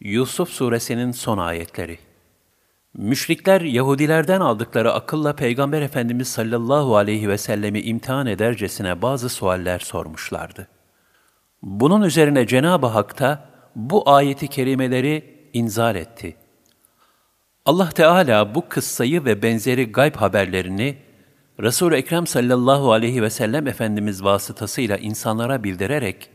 Yusuf Suresinin son ayetleri Müşrikler Yahudilerden aldıkları akılla Peygamber Efendimiz sallallahu aleyhi ve sellemi imtihan edercesine bazı sualler sormuşlardı. Bunun üzerine Cenab-ı Hak da bu ayeti kerimeleri inzal etti. Allah Teala bu kıssayı ve benzeri gayb haberlerini Resul-i Ekrem sallallahu aleyhi ve sellem Efendimiz vasıtasıyla insanlara bildirerek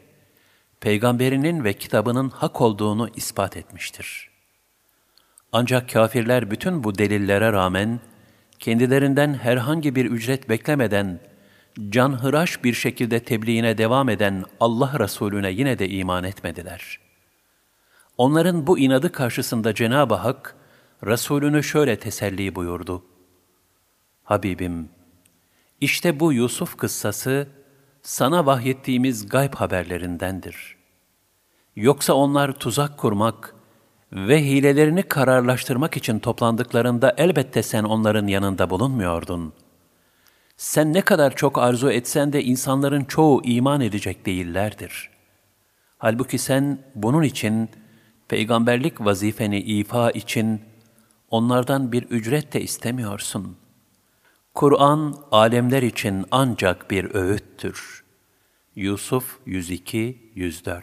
peygamberinin ve kitabının hak olduğunu ispat etmiştir. Ancak kafirler bütün bu delillere rağmen kendilerinden herhangi bir ücret beklemeden canhıraş bir şekilde tebliğine devam eden Allah Resulüne yine de iman etmediler. Onların bu inadı karşısında Cenab-ı Hak Resulünü şöyle teselli buyurdu. Habibim, işte bu Yusuf kıssası sana vahyettiğimiz gayb haberlerindendir. Yoksa onlar tuzak kurmak ve hilelerini kararlaştırmak için toplandıklarında elbette sen onların yanında bulunmuyordun. Sen ne kadar çok arzu etsen de insanların çoğu iman edecek değillerdir. Halbuki sen bunun için peygamberlik vazifeni ifa için onlardan bir ücret de istemiyorsun. Kur'an alemler için ancak bir öğüttür. Yusuf 102-104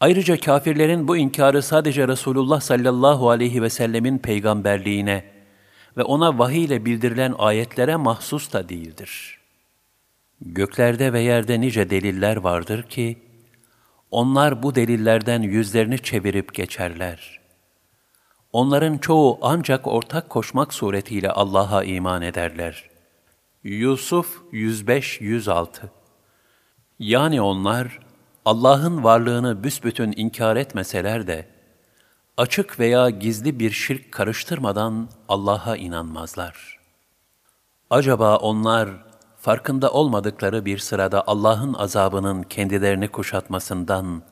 Ayrıca kafirlerin bu inkarı sadece Resulullah sallallahu aleyhi ve sellemin peygamberliğine ve ona vahiy ile bildirilen ayetlere mahsus da değildir. Göklerde ve yerde nice deliller vardır ki, onlar bu delillerden yüzlerini çevirip geçerler. Onların çoğu ancak ortak koşmak suretiyle Allah'a iman ederler. Yusuf 105-106 Yani onlar, Allah'ın varlığını büsbütün inkar etmeseler de, açık veya gizli bir şirk karıştırmadan Allah'a inanmazlar. Acaba onlar, farkında olmadıkları bir sırada Allah'ın azabının kendilerini kuşatmasından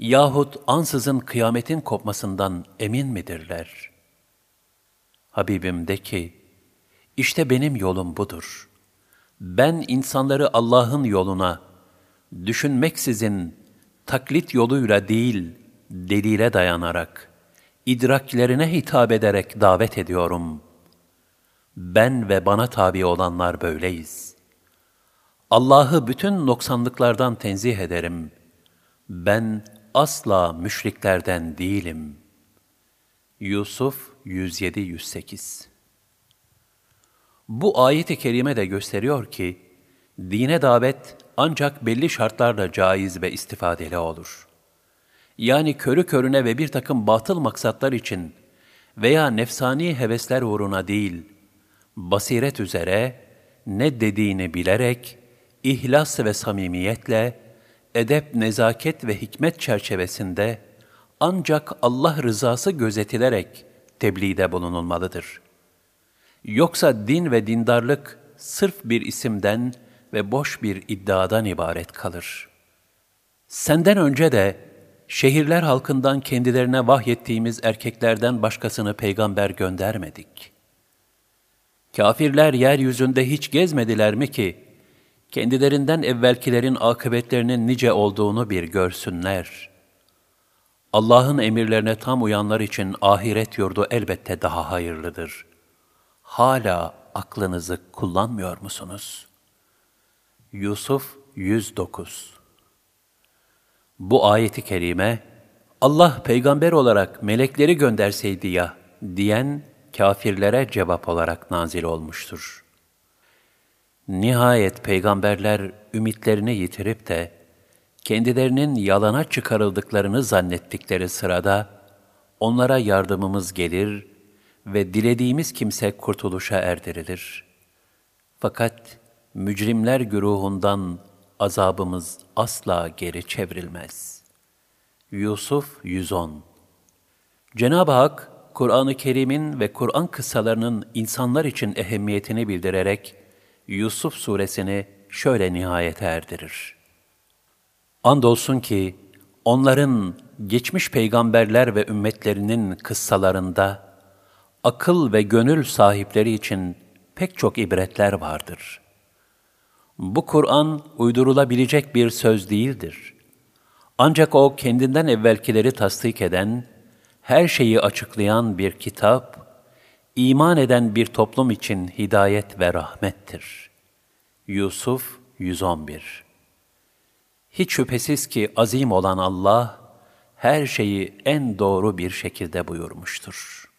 yahut ansızın kıyametin kopmasından emin midirler? Habibim de ki, işte benim yolum budur. Ben insanları Allah'ın yoluna, düşünmeksizin, taklit yoluyla değil, delile dayanarak, idraklerine hitap ederek davet ediyorum. Ben ve bana tabi olanlar böyleyiz. Allah'ı bütün noksanlıklardan tenzih ederim. Ben asla müşriklerden değilim. Yusuf 107-108 Bu ayet-i kerime de gösteriyor ki, dine davet ancak belli şartlarla caiz ve istifadeli olur. Yani körü körüne ve bir takım batıl maksatlar için veya nefsani hevesler uğruna değil, basiret üzere, ne dediğini bilerek, ihlas ve samimiyetle, edep, nezaket ve hikmet çerçevesinde ancak Allah rızası gözetilerek tebliğde bulunulmalıdır. Yoksa din ve dindarlık sırf bir isimden ve boş bir iddiadan ibaret kalır. Senden önce de şehirler halkından kendilerine vahyettiğimiz erkeklerden başkasını peygamber göndermedik. Kafirler yeryüzünde hiç gezmediler mi ki, kendilerinden evvelkilerin akıbetlerinin nice olduğunu bir görsünler. Allah'ın emirlerine tam uyanlar için ahiret yurdu elbette daha hayırlıdır. Hala aklınızı kullanmıyor musunuz? Yusuf 109 Bu ayeti kerime, Allah peygamber olarak melekleri gönderseydi ya diyen kafirlere cevap olarak nazil olmuştur. Nihayet peygamberler ümitlerini yitirip de kendilerinin yalana çıkarıldıklarını zannettikleri sırada onlara yardımımız gelir ve dilediğimiz kimse kurtuluşa erdirilir. Fakat mücrimler güruhundan azabımız asla geri çevrilmez. Yusuf 110 Cenab-ı Hak, Kur'an-ı Kerim'in ve Kur'an kıssalarının insanlar için ehemmiyetini bildirerek, Yusuf suresini şöyle nihayete erdirir. Andolsun ki onların geçmiş peygamberler ve ümmetlerinin kıssalarında akıl ve gönül sahipleri için pek çok ibretler vardır. Bu Kur'an uydurulabilecek bir söz değildir. Ancak o kendinden evvelkileri tasdik eden, her şeyi açıklayan bir kitap, iman eden bir toplum için hidayet ve rahmettir. Yusuf 111 Hiç şüphesiz ki azim olan Allah, her şeyi en doğru bir şekilde buyurmuştur.